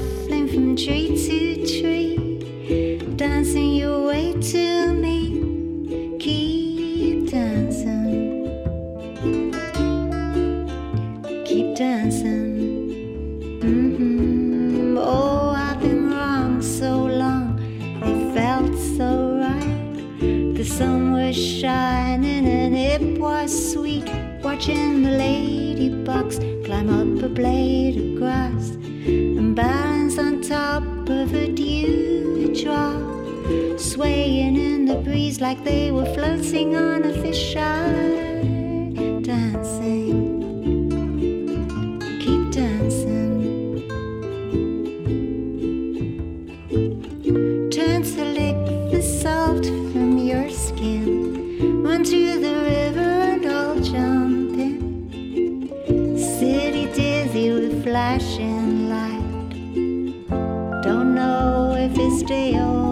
and know if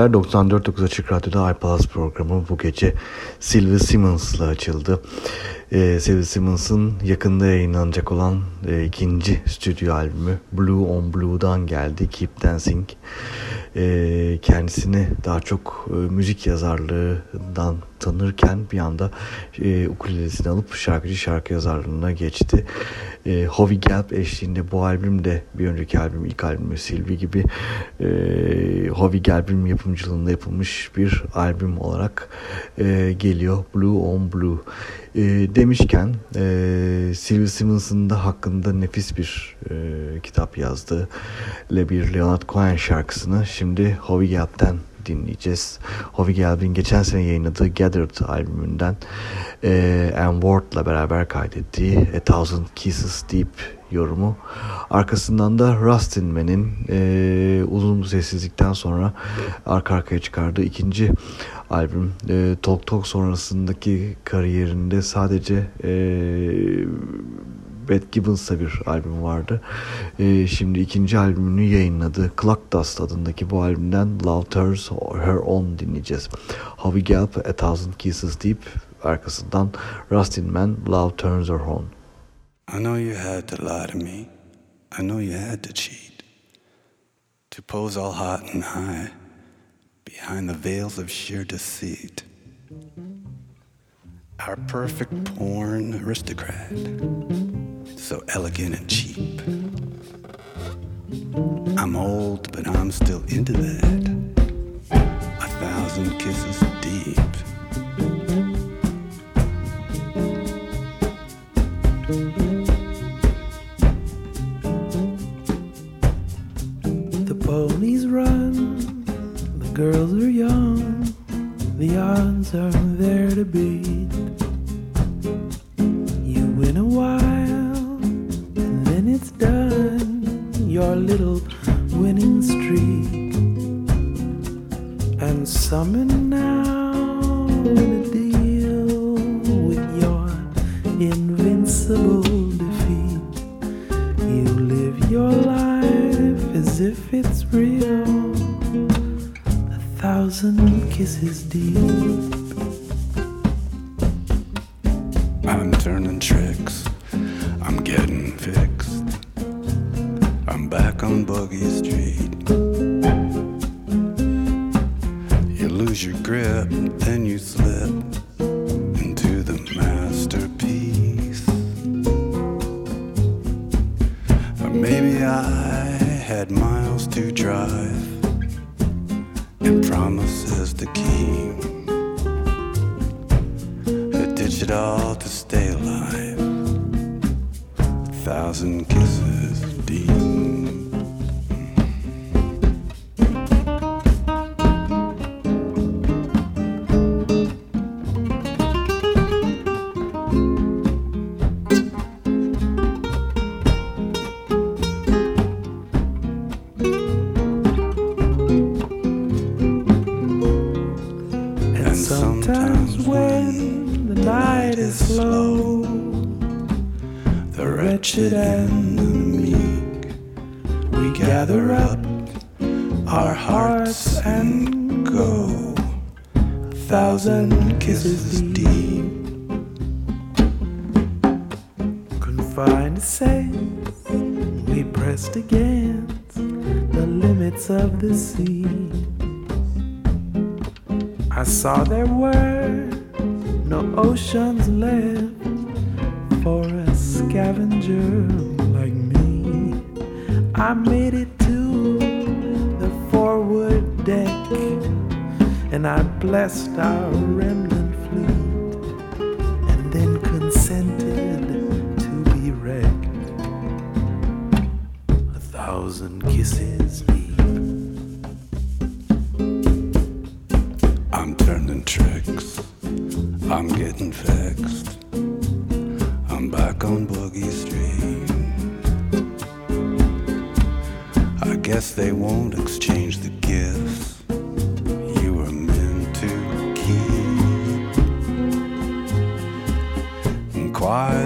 Geceler 94.9 Açık Radyo'da iPlus programı bu gece Sylvie Simmons'la açıldı. Ee, Sylvie Simmons'ın yakında yayınlanacak olan e, ikinci stüdyo albümü Blue on Blue'dan geldi Keep Dancing. Ee, kendisini daha çok e, müzik yazarlığından tanırken bir anda e, ukulelesini alıp şarkıcı şarkı yazarlığına geçti. E, Hovi Gelb eşliğinde bu albüm de bir önceki albüm ilk albümü Sylvie gibi e, Hovi Gelb'in yapımcılığında yapılmış bir albüm olarak e, geliyor Blue on Blue. E, demişken e, Sylvie Simmons'ın da hakkında nefis bir e, kitap yazdı. Le bir Leonard Cohen şarkısını şimdi Hovi Gelb'den dinleyeceğiz. Hovi Gelb'in geçen sene yayınladığı Gathered albümünden e, Anne Ward'la beraber kaydettiği A Thousand Kisses Deep yorumu. Arkasından da Rustin Man'in e, uzun sessizlikten sonra arka arkaya çıkardığı ikinci albüm. E, Talk Talk sonrasındaki kariyerinde sadece e, Brad Gibbons'la bir albüm vardı. E, şimdi ikinci albümünü yayınladı. Clock Dust adındaki bu albümden Love Turns Her On dinleyeceğiz. How We Gelp A Thousand Kisses deyip arkasından Rustin Man Love Turns Her On. I know you had to lie to me. I know you had to cheat. To pose all hot and high behind the veils of sheer deceit. Our perfect porn aristocrat. so elegant and cheap. I'm old, but I'm still into that. A thousand kisses deep. The ponies run, the girls are young, the odds are there to be. little winning streak and summon now in a deal with your invincible defeat. You live your life as if it's real, a thousand kisses deep. down Buggy Street. You lose your grip, then you past our remnant fleet and then consented to be wrecked. A thousand kisses deep. I'm turning tricks, I'm getting fixed. I'm back on Boogie Street. I guess they won't exchange the gift require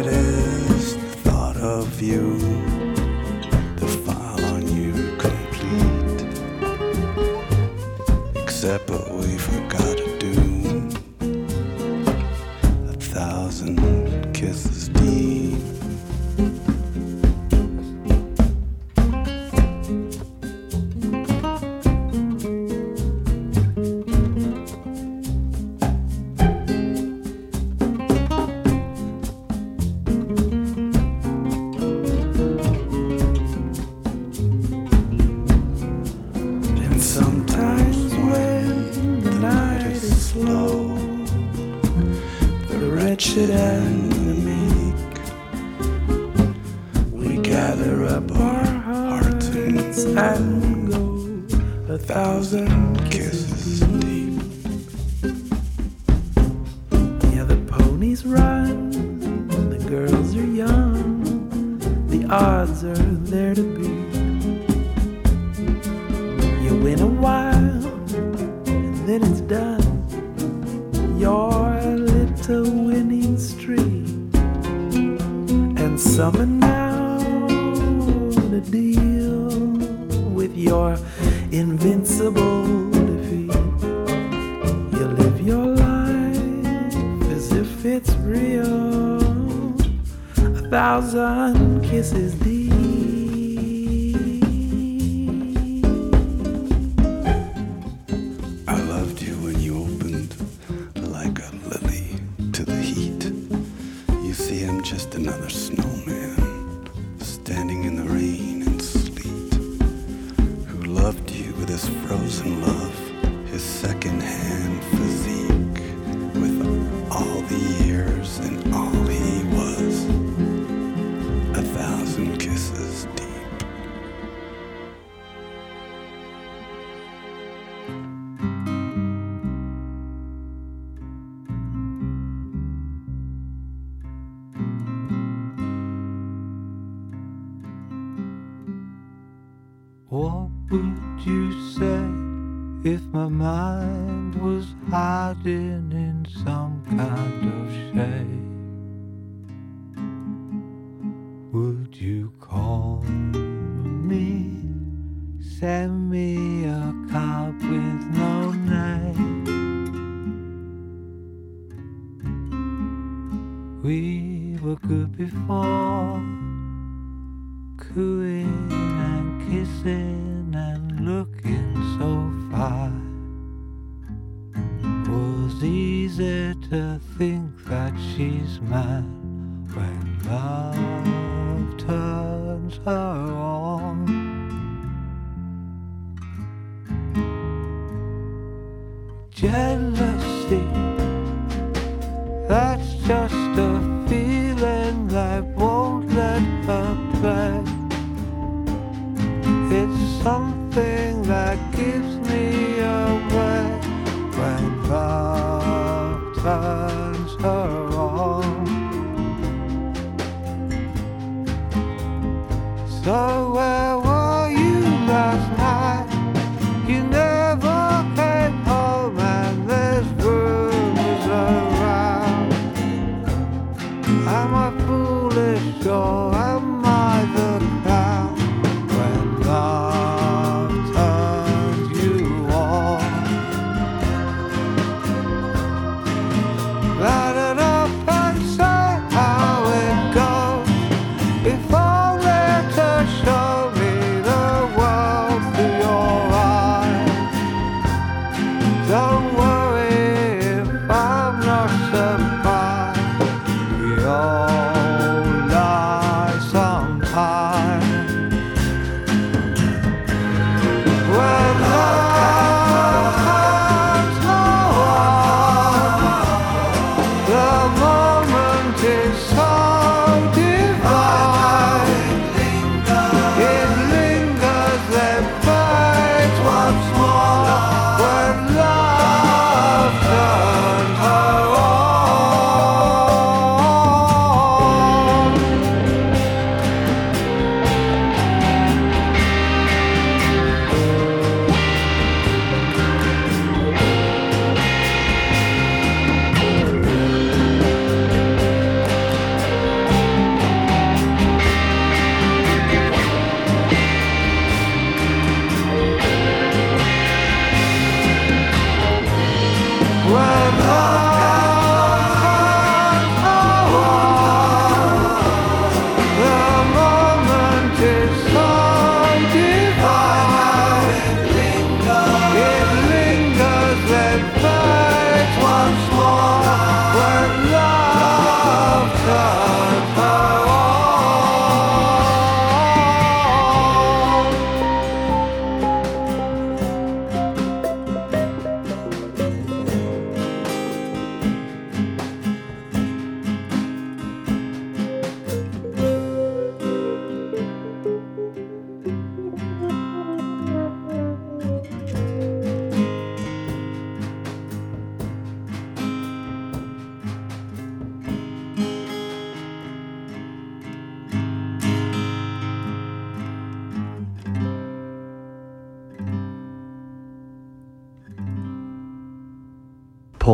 Another.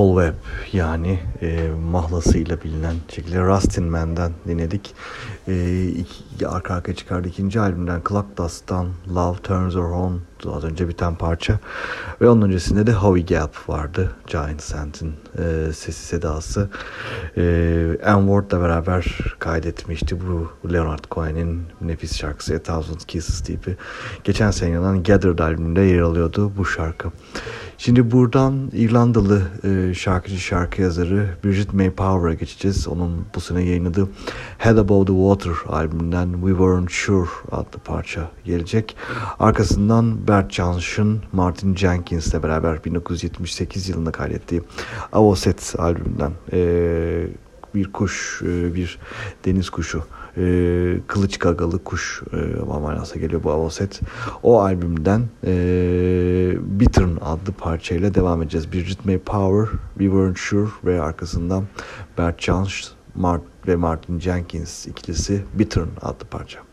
Paul Webb yani e, mahlasıyla bilinen şekilde Rustin Man'den dinledik. E, iki, arka arkaya çıkardı ikinci albümden Clock Dust'tan Love Turns Her On az önce biten parça. Ve onun öncesinde de Howie Gap vardı. Giant Sand'in e, sesi sedası. E, Ann Ward'la beraber kaydetmişti bu Leonard Cohen'in nefis şarkısı A Thousand Kisses tipi. Geçen sene yayınlanan Gathered albümünde yer alıyordu bu şarkı. Şimdi buradan İrlandalı e, şarkıcı şarkı yazarı Bridget May Power'a geçeceğiz. Onun bu sene yayınladığı Head Above the Water albümünden We Weren't Sure adlı parça gelecek. Arkasından Bert Jansch'ın Martin Jenkins'le beraber 1978 yılında kaydettiği Avoset albümünden e, bir kuş, e, bir deniz kuşu e, kılıç gagalı kuş e, manasına geliyor bu avoset. O albümden e, Bittern adlı parçayla devam edeceğiz. Bridget May Power, We Weren't Sure ve arkasından Bert Jansch Mart ve Martin Jenkins ikilisi Bittern adlı parça.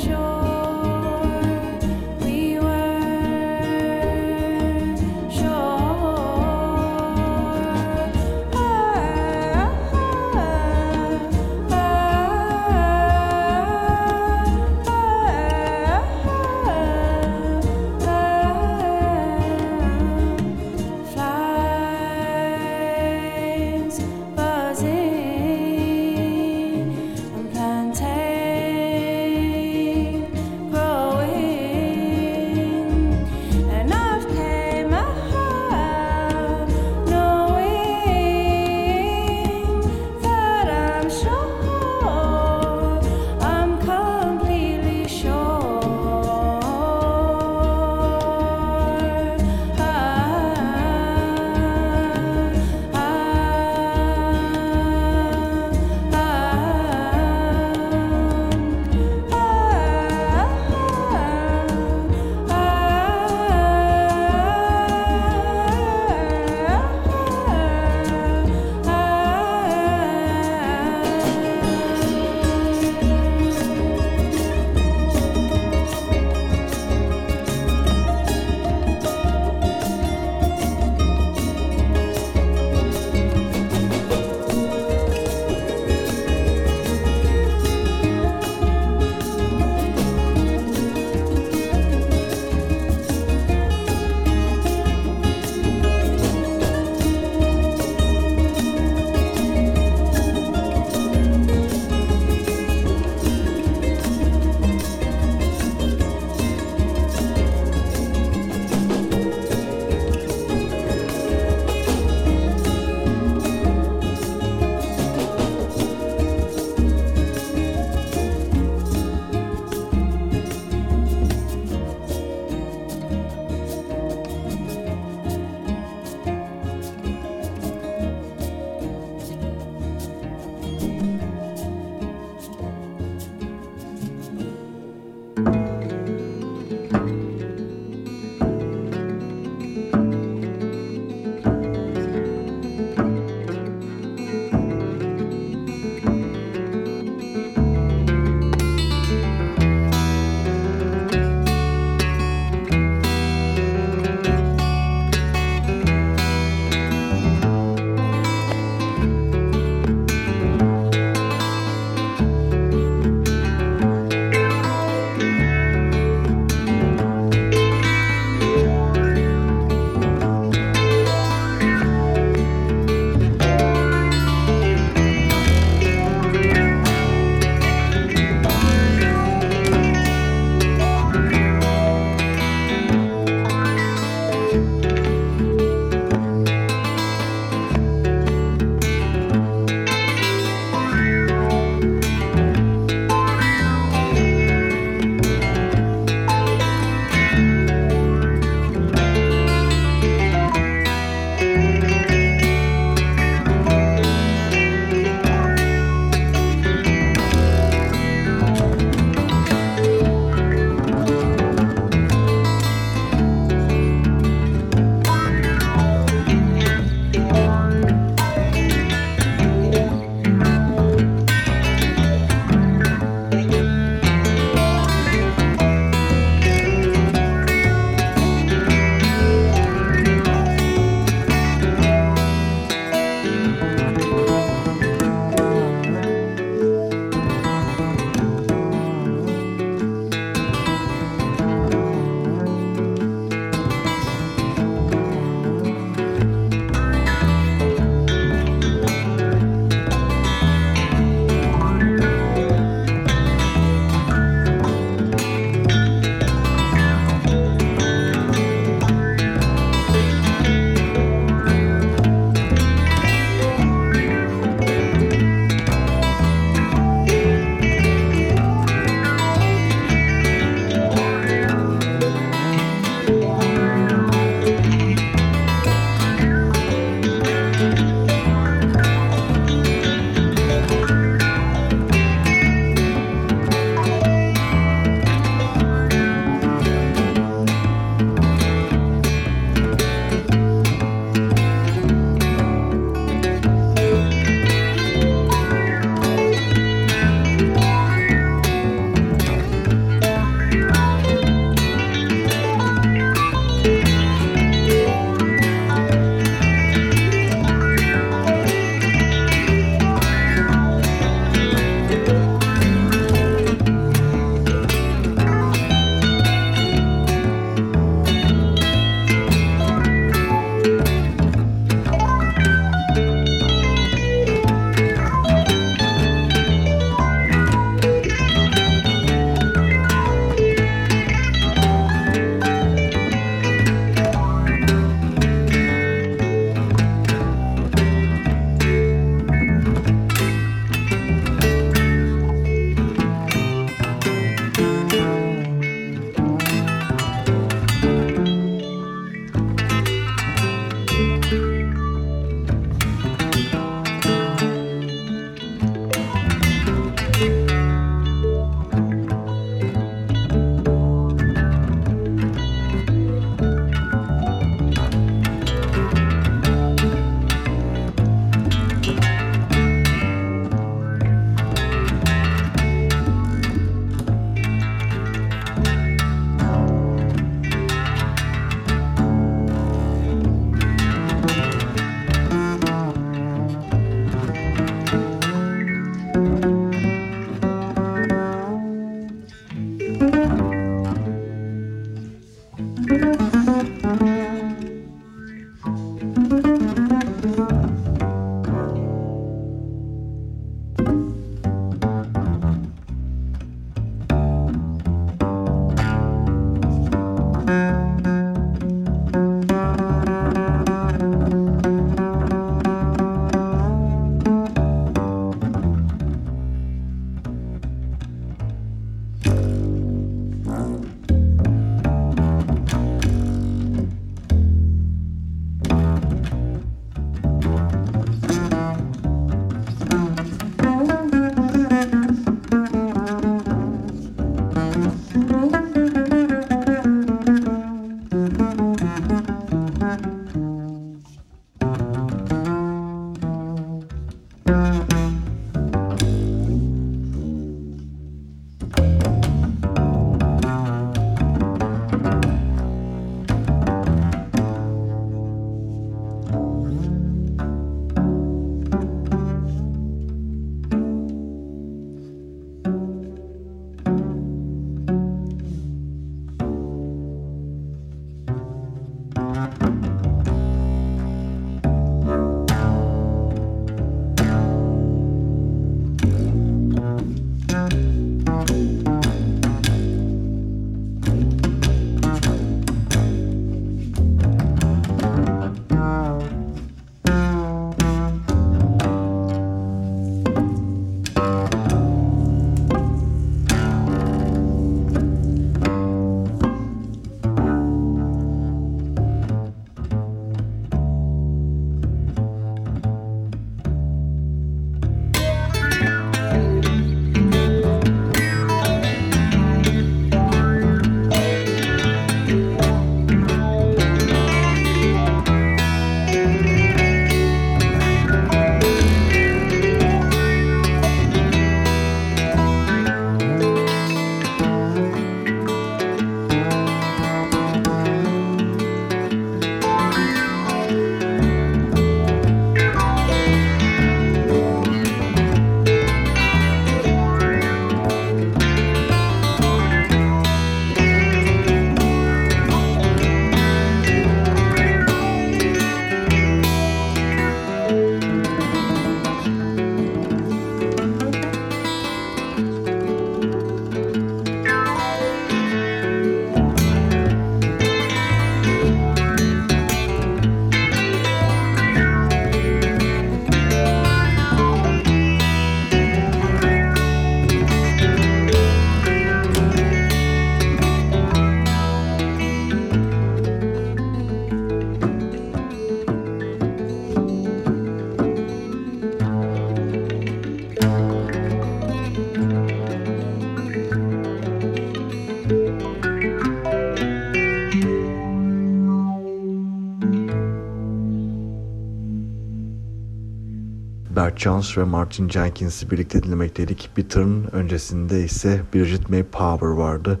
Albert Jones ve Martin Jenkins'i birlikte dinlemekteydik. Bittern öncesinde ise Bridget May Power vardı.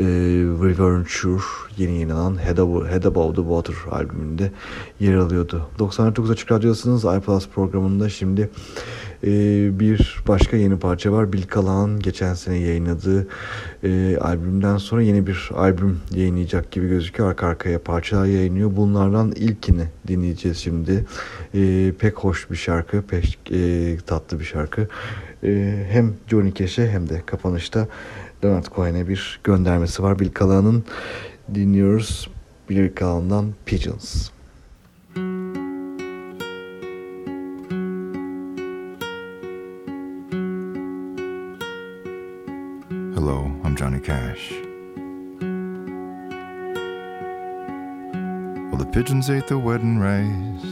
E, Wyvern Shore yeni yayınlanan Head, Above, Head Above the Water albümünde yer alıyordu. 99 Açık Radyosu'nuz iPlus programında şimdi ee, bir başka yeni parça var. Bill Callahan geçen sene yayınladığı e, albümden sonra yeni bir albüm yayınlayacak gibi gözüküyor. Arka arkaya parçalar yayınlıyor. Bunlardan ilkini dinleyeceğiz şimdi. E, pek hoş bir şarkı, pek e, tatlı bir şarkı. E, hem Johnny Cash'e hem de kapanışta Leonard Cohen'e bir göndermesi var. Bill Callahan'ın dinliyoruz. Bill Callahan'dan Pigeons. Hello, I'm Johnny Cash. Well, the pigeons ate the wedding rice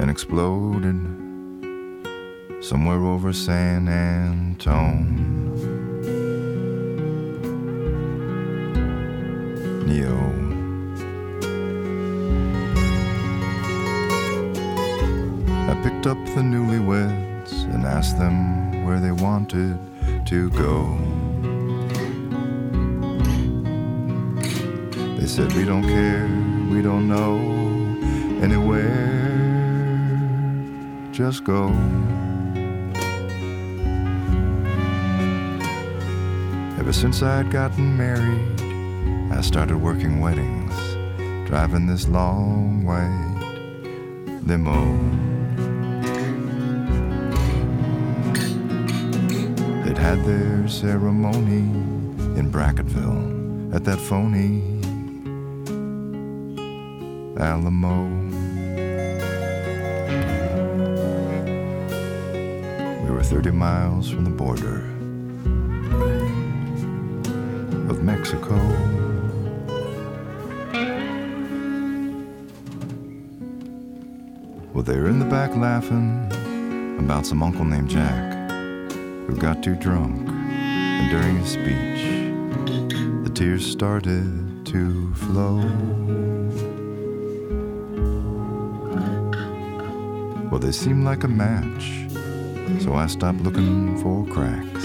and exploded somewhere over San Antone. Neo. I picked up the newlyweds and asked them where they wanted to go. They said, We don't care, we don't know anywhere, just go. Ever since I'd gotten married, I started working weddings, driving this long white limo. They'd had their ceremony in Brackettville at that phony Alamo. We were 30 miles from the border of Mexico. They're in the back laughing about some uncle named Jack who got too drunk, and during his speech, the tears started to flow. Well, they seemed like a match, so I stopped looking for cracks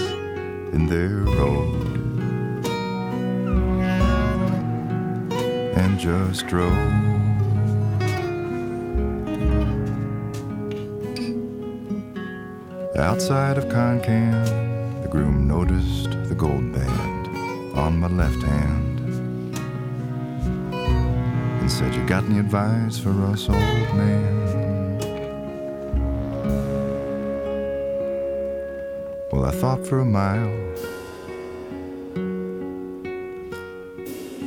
in their road and just drove. Outside of Concan, the groom noticed the gold band on my left hand and said, You got any advice for us, old man? Well, I thought for a mile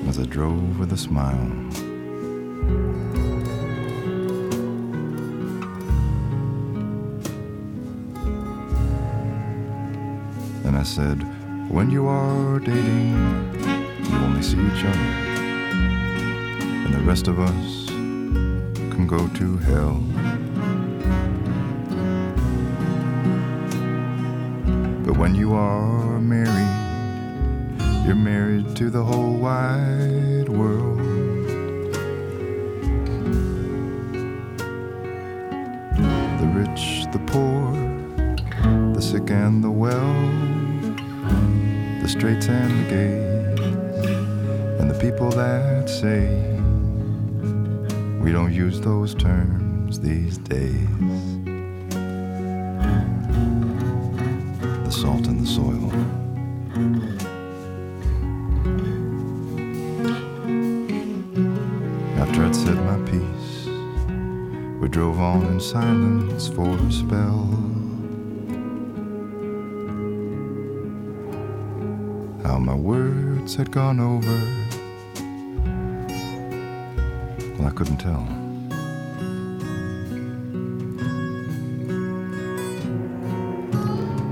as I drove with a smile. I said, When you are dating, you only see each other, and the rest of us can go to hell. But when you are married, you're married to the whole wide world. The rich, the poor, the sick and the well, straights and the gays, and the people that say we don't use those terms these days. The salt in the soil. After I'd said my piece, we drove on in silence for a spell. How my words had gone over, well, I couldn't tell.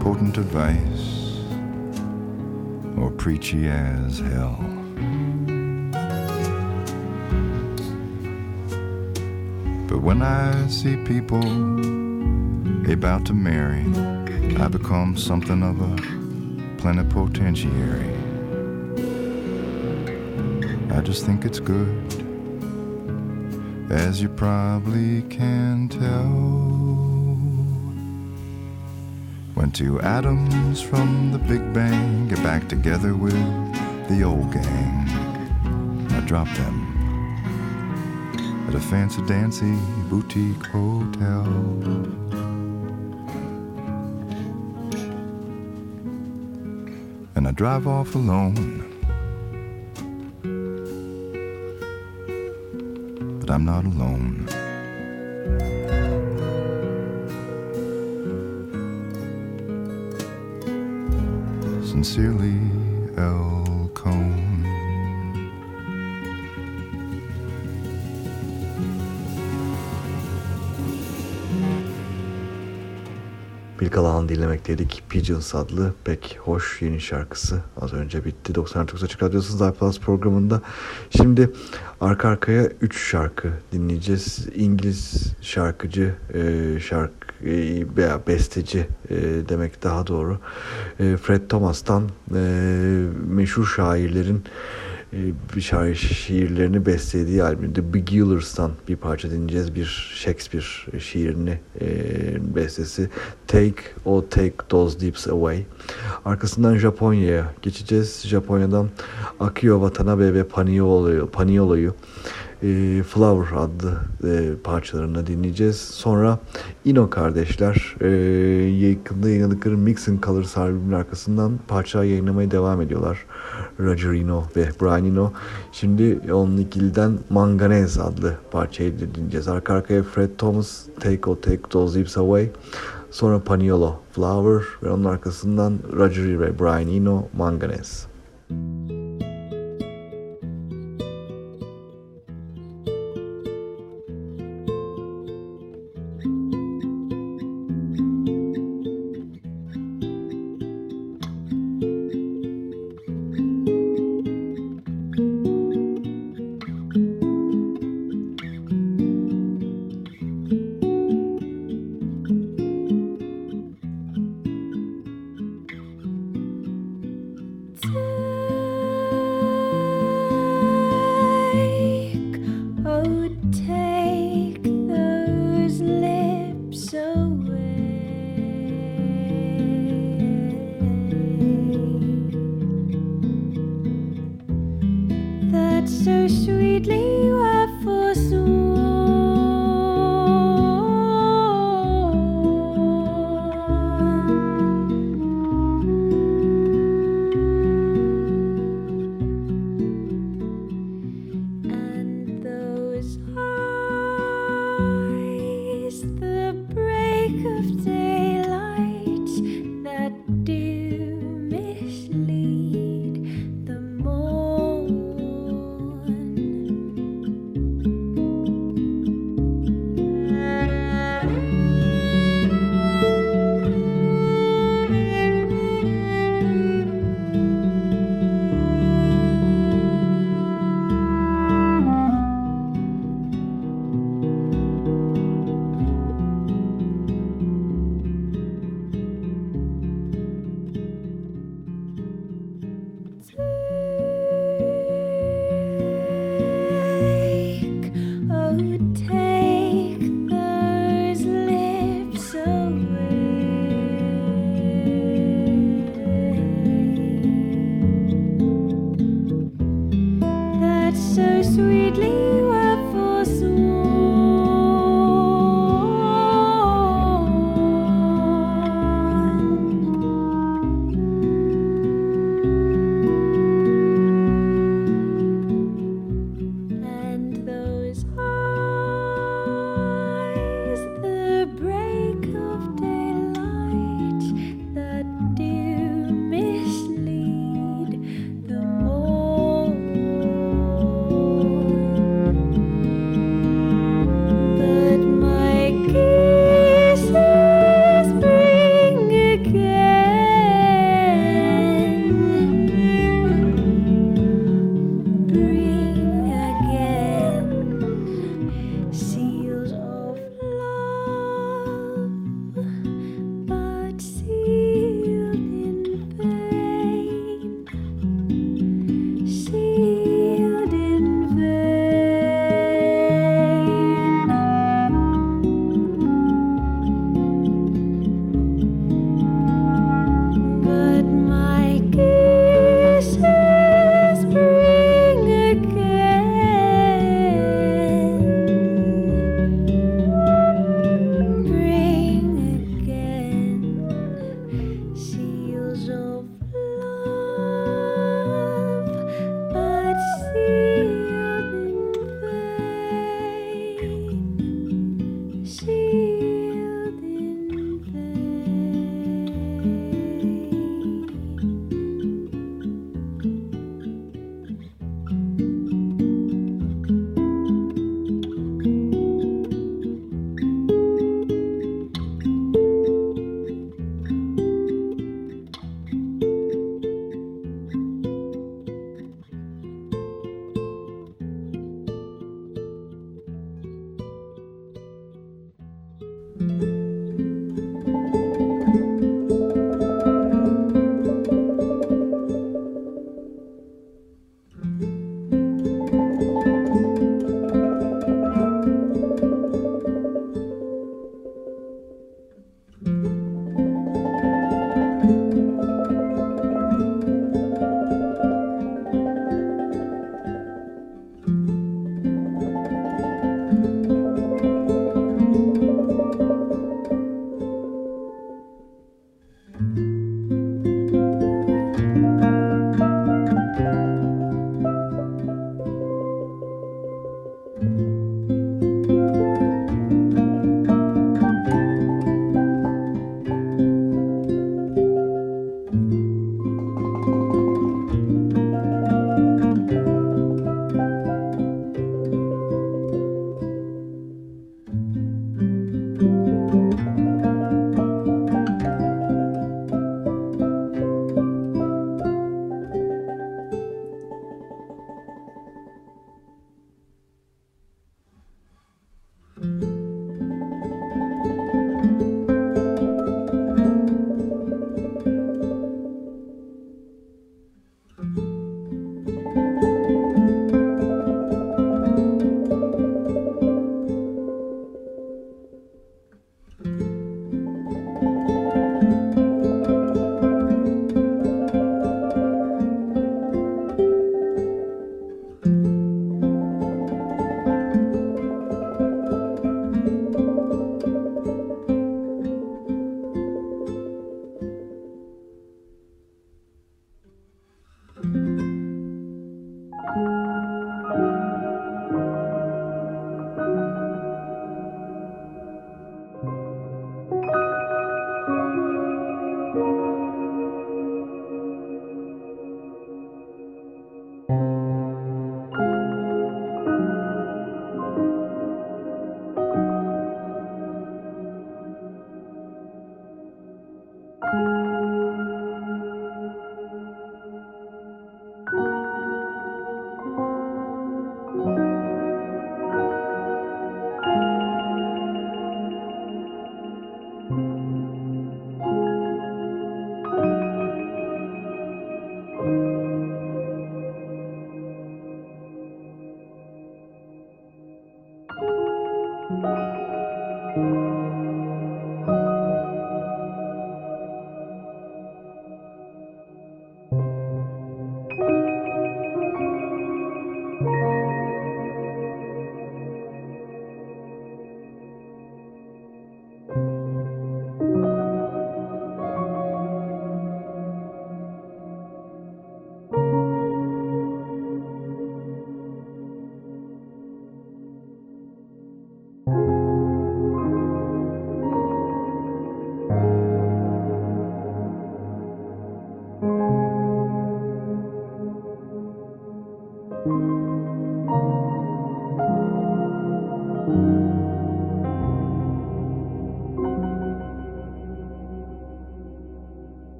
Potent advice, or preachy as hell. But when I see people about to marry, I become something of a plenipotentiary. I just think it's good, as you probably can tell. When two atoms from the Big Bang get back together with the old gang, I drop them at a fancy dancy boutique hotel. Drive off alone. But I'm not alone. Sincerely, Kalan dinlemekteydik. Pigeons adlı pek hoş yeni şarkısı. Az önce bitti. 99 Açık Radyosu'nun iPlus programında. Şimdi arka arkaya 3 şarkı dinleyeceğiz. İngiliz şarkıcı, e, şarkı e, veya besteci e, demek daha doğru. E, Fred Thomas'tan meşhur şairlerin bir şair şiirlerini beslediği albüm The Beguilers'tan bir parça dinleyeceğiz. Bir Shakespeare şiirini e, bestesi Take O Take Those Deeps Away. Arkasından Japonya'ya geçeceğiz. Japonya'dan Akio Watanabe ve Paniolo'yu Paniolo'yu e, Flower adlı e, parçalarını dinleyeceğiz. Sonra Ino kardeşler e, yakında yayınladıkları Mix and Colors albümünün arkasından parça yayınlamaya devam ediyorlar. Roger Eno ve Brian Eno. Şimdi onun ikiliden Manganez adlı parçayı dinleyeceğiz. Arka arkaya Fred Thomas Take O Take Those Lips Away. Sonra Paniolo Flower ve onun arkasından Roger ve Brian Eno Manganez. Take is high.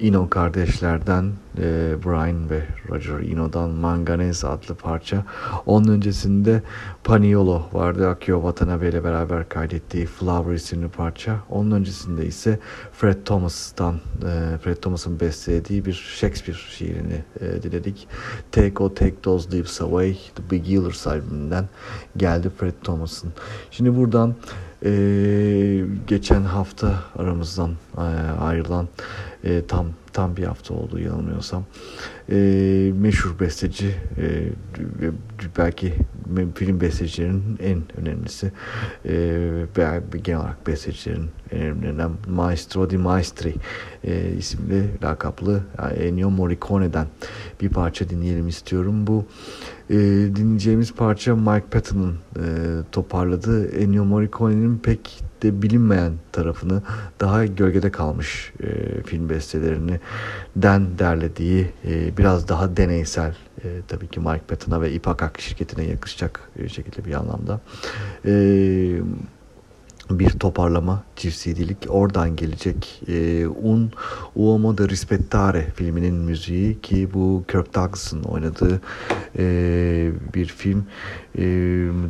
Eno kardeşlerden e, Brian ve Roger Eno'dan Manganese adlı parça. Onun öncesinde Paniolo vardı. Akio Watanabe ile beraber kaydettiği Flower isimli parça. Onun öncesinde ise Fred Thomas'tan e, Fred Thomas'ın bestelediği bir Shakespeare şiirini e, dinledik. Take O Take Those Leaves Away The Big Healers albümünden geldi Fred Thomas'ın. Şimdi buradan e, geçen hafta aramızdan e, ayrılan e, tam tam bir hafta oldu yanılmıyorsam e, meşhur besteci e, belki film bestecilerinin en önemlisi e, ve genel olarak bestecilerin en önemlilerinden Maestro di Maestri e, isimli lakaplı Ennio Morricone'den bir parça dinleyelim istiyorum. Bu e, dinleyeceğimiz parça Mike Patton'ın e, toparladığı Ennio Morricone'nin pek de bilinmeyen tarafını daha gölgede kalmış e, film bestelerini den derlediği e, biraz daha deneysel e, tabii ki Mike Patton'a ve İpakak şirketine yakışacak e, şekilde bir anlamda. E, bir toparlama çift CD'lik oradan gelecek e, Un Uomo de Rispettare filminin müziği ki bu Kirk Douglas'ın oynadığı e, bir film e,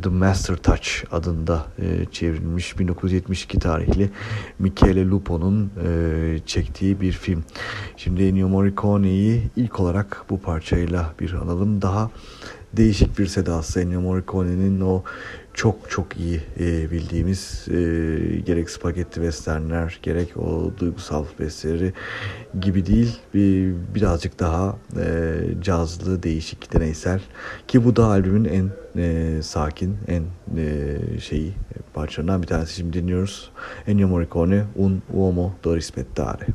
The Master Touch adında e, çevrilmiş 1972 tarihli Michele Lupo'nun e, çektiği bir film. Şimdi Ennio Morricone'yi ilk olarak bu parçayla bir analım. Daha değişik bir sedası. Ennio Morricone'nin o çok çok iyi e, bildiğimiz e, gerek spagetti westernler gerek o duygusal besteleri gibi değil. Bir, birazcık daha e, cazlı değişik deneysel. Ki bu da albümün en e, sakin en e, şeyi parçalarından bir tanesi. Şimdi dinliyoruz. Ennio Morricone Un uomo da rispettare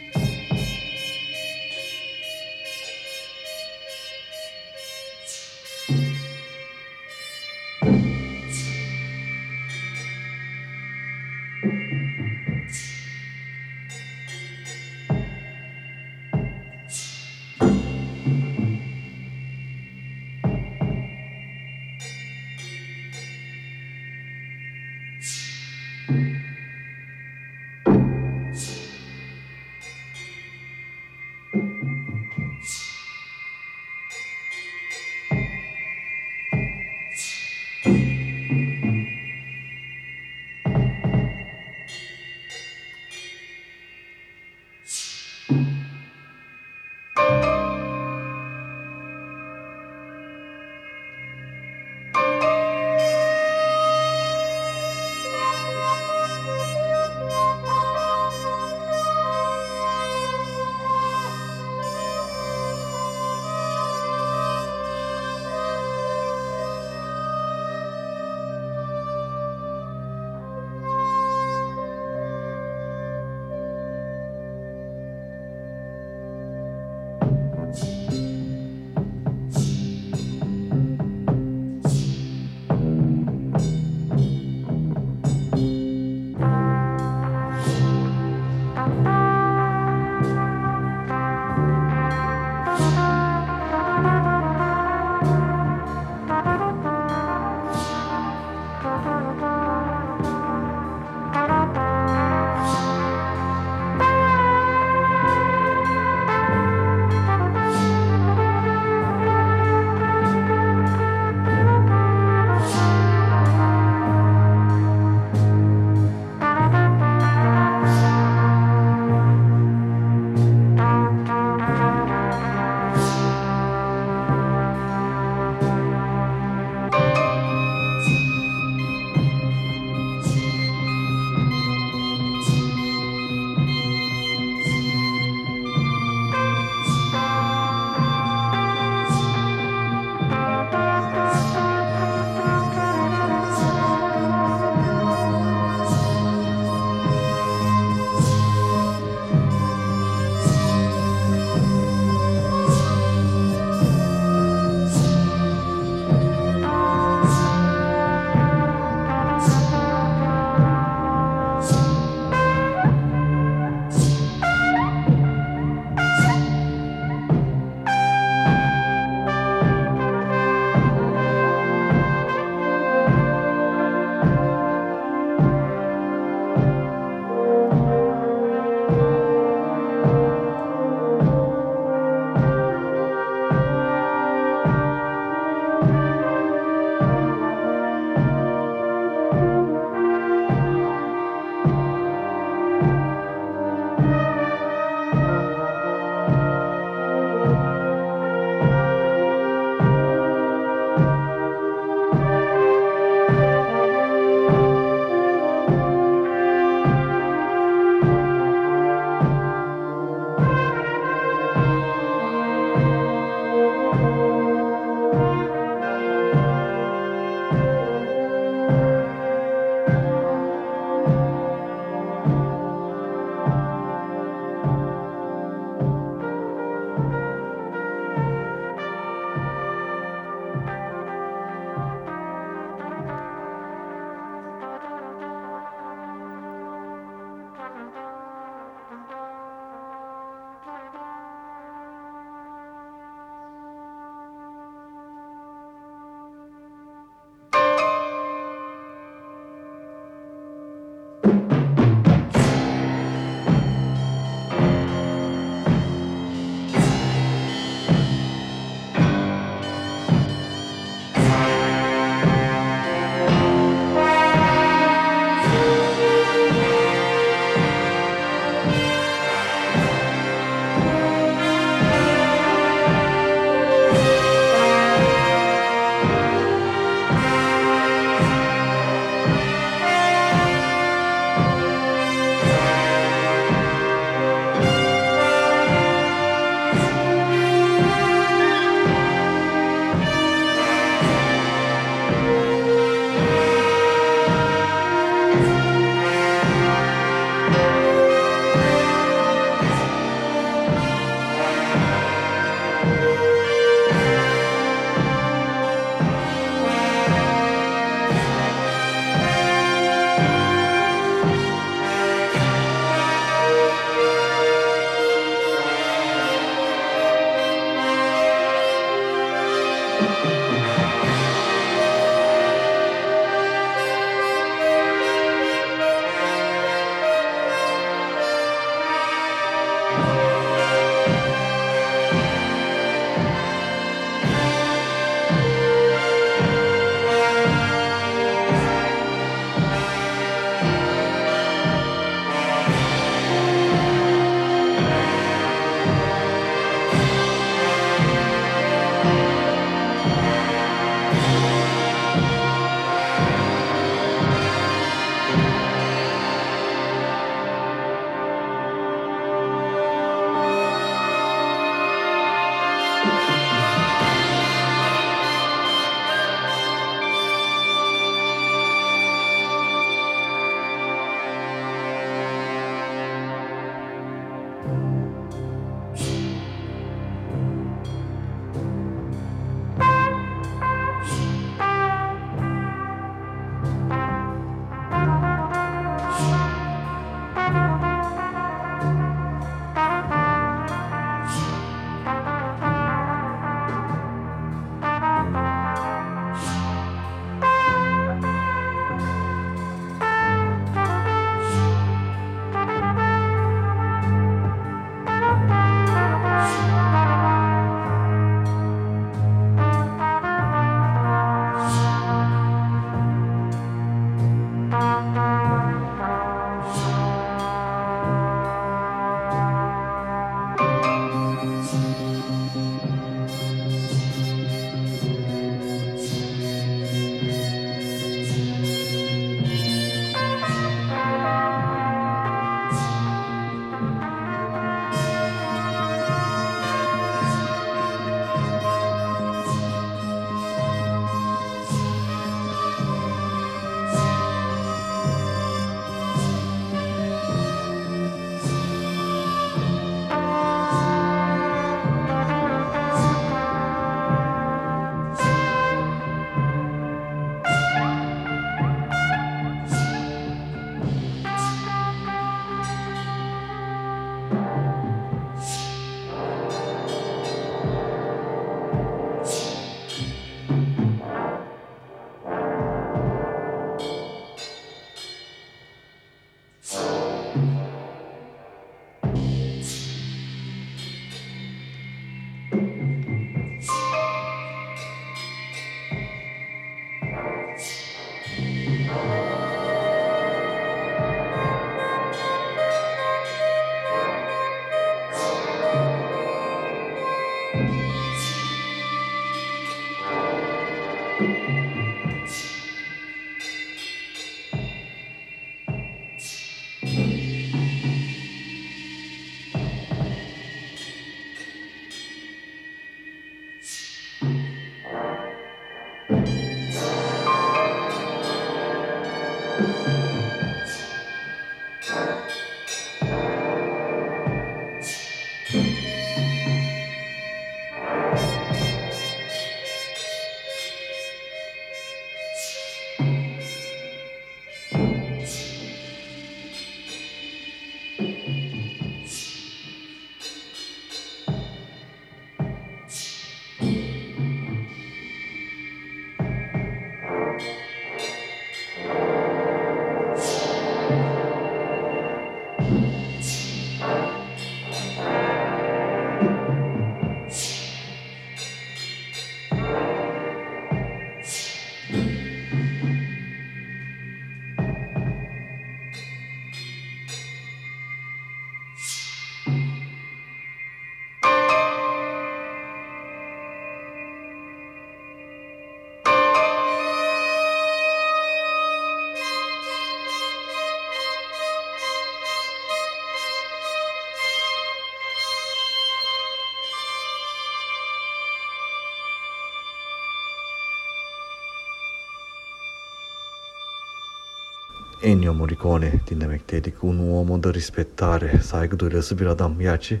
Ennio Morricone dinlemekteydik. Un uomo da rispettare, saygı duyulası bir adam. Gerçi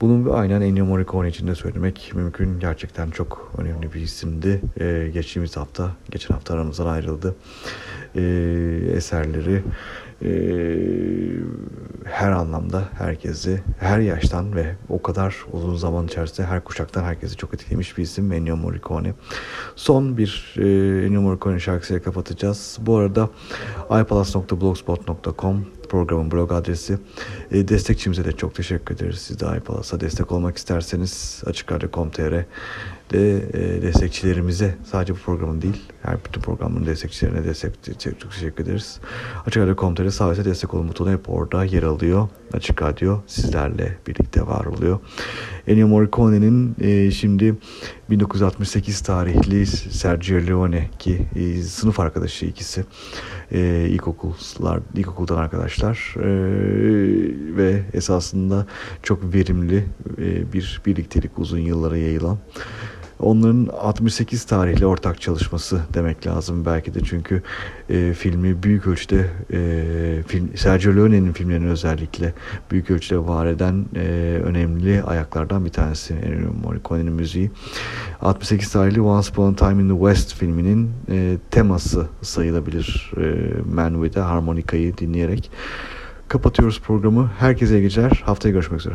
bunu aynen Ennio Morricone için de söylemek mümkün. Gerçekten çok önemli bir isimdi. Ee, geçtiğimiz hafta, geçen hafta aramızdan ayrıldı. Ee, eserleri e, her anlamda herkesi, her yaştan ve o kadar uzun zaman içerisinde her kuşaktan herkesi çok etkilemiş bir isim Ennio Morricone. Son bir e, Ennio Morricone şarkısıyla kapatacağız. Bu arada ipalas.blogspot.com programın blog adresi. E, destekçimize de çok teşekkür ederiz. Siz de iPalas'a destek olmak isterseniz açıkradyo.com.tr de e, destekçilerimize sadece bu programın değil her bütün programın destekçilerine destek, çok, teşekkür ederiz. Açık Radyo.com.tr sağ destek olun butonu hep orada yer alıyor. Açık Radyo sizlerle birlikte var oluyor. Ennio Morricone'nin e, şimdi 1968 tarihli Sergio Leone ki e, sınıf arkadaşı ikisi e, ilkokullar, ilkokuldan arkadaşlar e, ve esasında çok verimli e, bir birliktelik uzun yıllara yayılan Onların 68 tarihli ortak çalışması demek lazım belki de çünkü e, filmi büyük ölçüde e, film, Sergio Leone'nin filmlerini özellikle büyük ölçüde var eden e, önemli ayaklardan bir tanesi Ennio Morricone'nin müziği. 68 tarihli Once Upon a Time in the West filminin e, teması sayılabilir e, Man with a Harmonika'yı dinleyerek. Kapatıyoruz programı. Herkese iyi geceler. Haftaya görüşmek üzere.